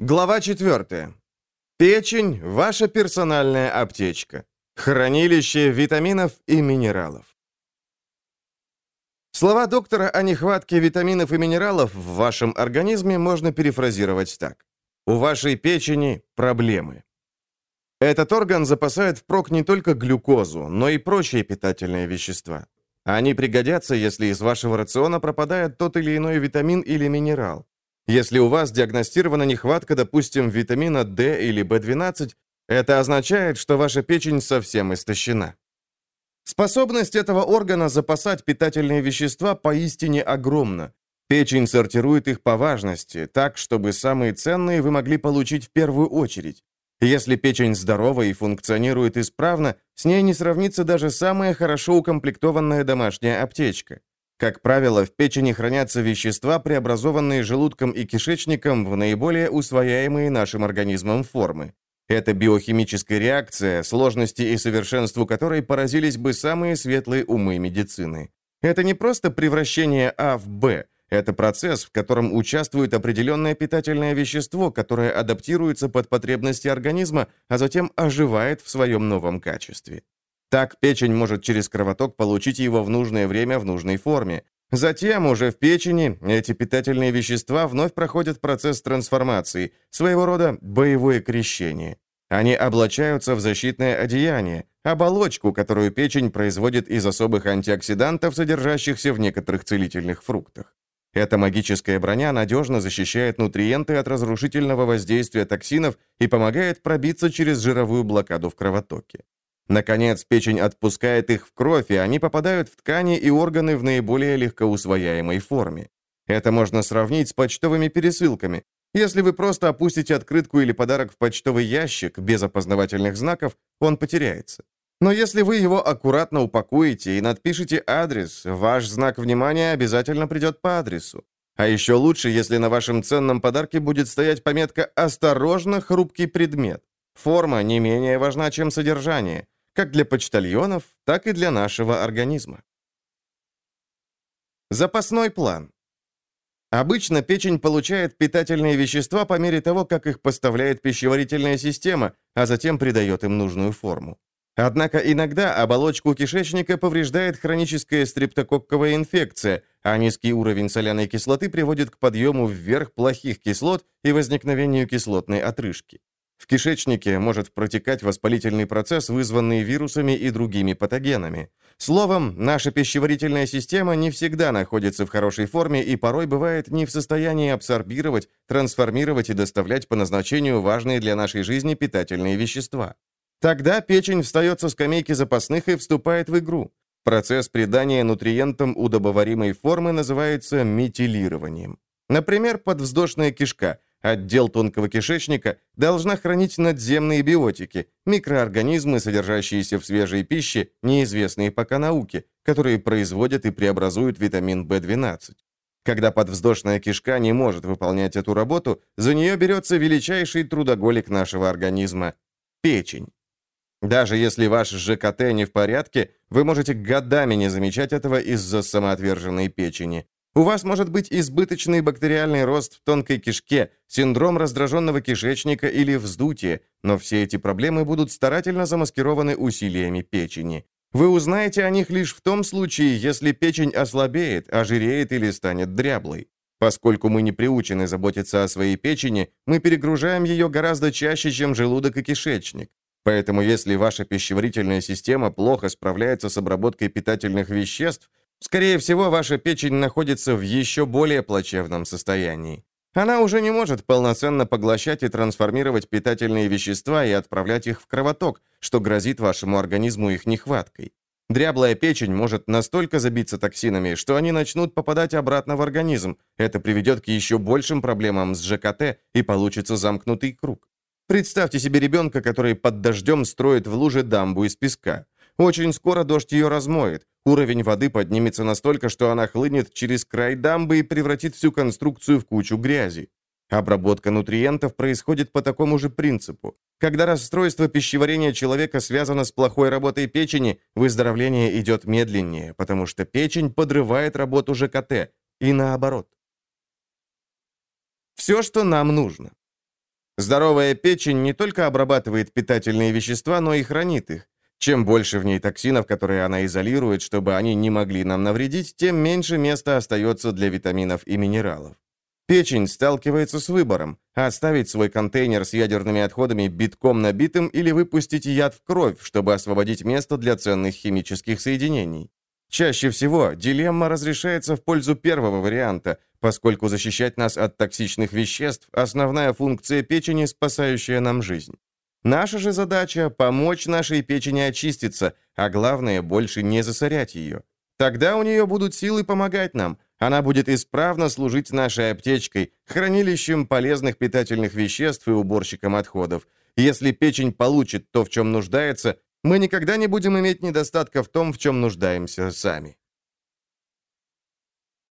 Глава 4. Печень – ваша персональная аптечка. Хранилище витаминов и минералов. Слова доктора о нехватке витаминов и минералов в вашем организме можно перефразировать так. У вашей печени проблемы. Этот орган запасает впрок не только глюкозу, но и прочие питательные вещества. Они пригодятся, если из вашего рациона пропадает тот или иной витамин или минерал. Если у вас диагностирована нехватка, допустим, витамина D или B12, это означает, что ваша печень совсем истощена. Способность этого органа запасать питательные вещества поистине огромна. Печень сортирует их по важности, так, чтобы самые ценные вы могли получить в первую очередь. Если печень здорова и функционирует исправно, с ней не сравнится даже самая хорошо укомплектованная домашняя аптечка. Как правило, в печени хранятся вещества, преобразованные желудком и кишечником в наиболее усвояемые нашим организмом формы. Это биохимическая реакция, сложности и совершенству которой поразились бы самые светлые умы медицины. Это не просто превращение А в Б, это процесс, в котором участвует определенное питательное вещество, которое адаптируется под потребности организма, а затем оживает в своем новом качестве. Так печень может через кровоток получить его в нужное время в нужной форме. Затем уже в печени эти питательные вещества вновь проходят процесс трансформации, своего рода боевое крещение. Они облачаются в защитное одеяние, оболочку, которую печень производит из особых антиоксидантов, содержащихся в некоторых целительных фруктах. Эта магическая броня надежно защищает нутриенты от разрушительного воздействия токсинов и помогает пробиться через жировую блокаду в кровотоке. Наконец, печень отпускает их в кровь, и они попадают в ткани и органы в наиболее легкоусвояемой форме. Это можно сравнить с почтовыми пересылками. Если вы просто опустите открытку или подарок в почтовый ящик без опознавательных знаков, он потеряется. Но если вы его аккуратно упакуете и надпишите адрес, ваш знак внимания обязательно придет по адресу. А еще лучше, если на вашем ценном подарке будет стоять пометка «Осторожно, хрупкий предмет». Форма не менее важна, чем содержание как для почтальонов, так и для нашего организма. Запасной план. Обычно печень получает питательные вещества по мере того, как их поставляет пищеварительная система, а затем придает им нужную форму. Однако иногда оболочку кишечника повреждает хроническая стрептококковая инфекция, а низкий уровень соляной кислоты приводит к подъему вверх плохих кислот и возникновению кислотной отрыжки. В кишечнике может протекать воспалительный процесс, вызванный вирусами и другими патогенами. Словом, наша пищеварительная система не всегда находится в хорошей форме и порой бывает не в состоянии абсорбировать, трансформировать и доставлять по назначению важные для нашей жизни питательные вещества. Тогда печень встает со скамейки запасных и вступает в игру. Процесс придания нутриентам удобоваримой формы называется метилированием. Например, подвздошная кишка – Отдел тонкого кишечника должна хранить надземные биотики, микроорганизмы, содержащиеся в свежей пище, неизвестные пока науке, которые производят и преобразуют витамин В12. Когда подвздошная кишка не может выполнять эту работу, за нее берется величайший трудоголик нашего организма – печень. Даже если ваш ЖКТ не в порядке, вы можете годами не замечать этого из-за самоотверженной печени. У вас может быть избыточный бактериальный рост в тонкой кишке, синдром раздраженного кишечника или вздутие, но все эти проблемы будут старательно замаскированы усилиями печени. Вы узнаете о них лишь в том случае, если печень ослабеет, ожиреет или станет дряблой. Поскольку мы не приучены заботиться о своей печени, мы перегружаем ее гораздо чаще, чем желудок и кишечник. Поэтому если ваша пищеварительная система плохо справляется с обработкой питательных веществ, Скорее всего, ваша печень находится в еще более плачевном состоянии. Она уже не может полноценно поглощать и трансформировать питательные вещества и отправлять их в кровоток, что грозит вашему организму их нехваткой. Дряблая печень может настолько забиться токсинами, что они начнут попадать обратно в организм. Это приведет к еще большим проблемам с ЖКТ и получится замкнутый круг. Представьте себе ребенка, который под дождем строит в луже дамбу из песка. Очень скоро дождь ее размоет. Уровень воды поднимется настолько, что она хлынет через край дамбы и превратит всю конструкцию в кучу грязи. Обработка нутриентов происходит по такому же принципу. Когда расстройство пищеварения человека связано с плохой работой печени, выздоровление идет медленнее, потому что печень подрывает работу ЖКТ, и наоборот. Все, что нам нужно. Здоровая печень не только обрабатывает питательные вещества, но и хранит их. Чем больше в ней токсинов, которые она изолирует, чтобы они не могли нам навредить, тем меньше места остается для витаминов и минералов. Печень сталкивается с выбором – оставить свой контейнер с ядерными отходами битком набитым или выпустить яд в кровь, чтобы освободить место для ценных химических соединений. Чаще всего дилемма разрешается в пользу первого варианта, поскольку защищать нас от токсичных веществ – основная функция печени, спасающая нам жизнь. Наша же задача – помочь нашей печени очиститься, а главное – больше не засорять ее. Тогда у нее будут силы помогать нам. Она будет исправно служить нашей аптечкой, хранилищем полезных питательных веществ и уборщиком отходов. Если печень получит то, в чем нуждается, мы никогда не будем иметь недостатка в том, в чем нуждаемся сами.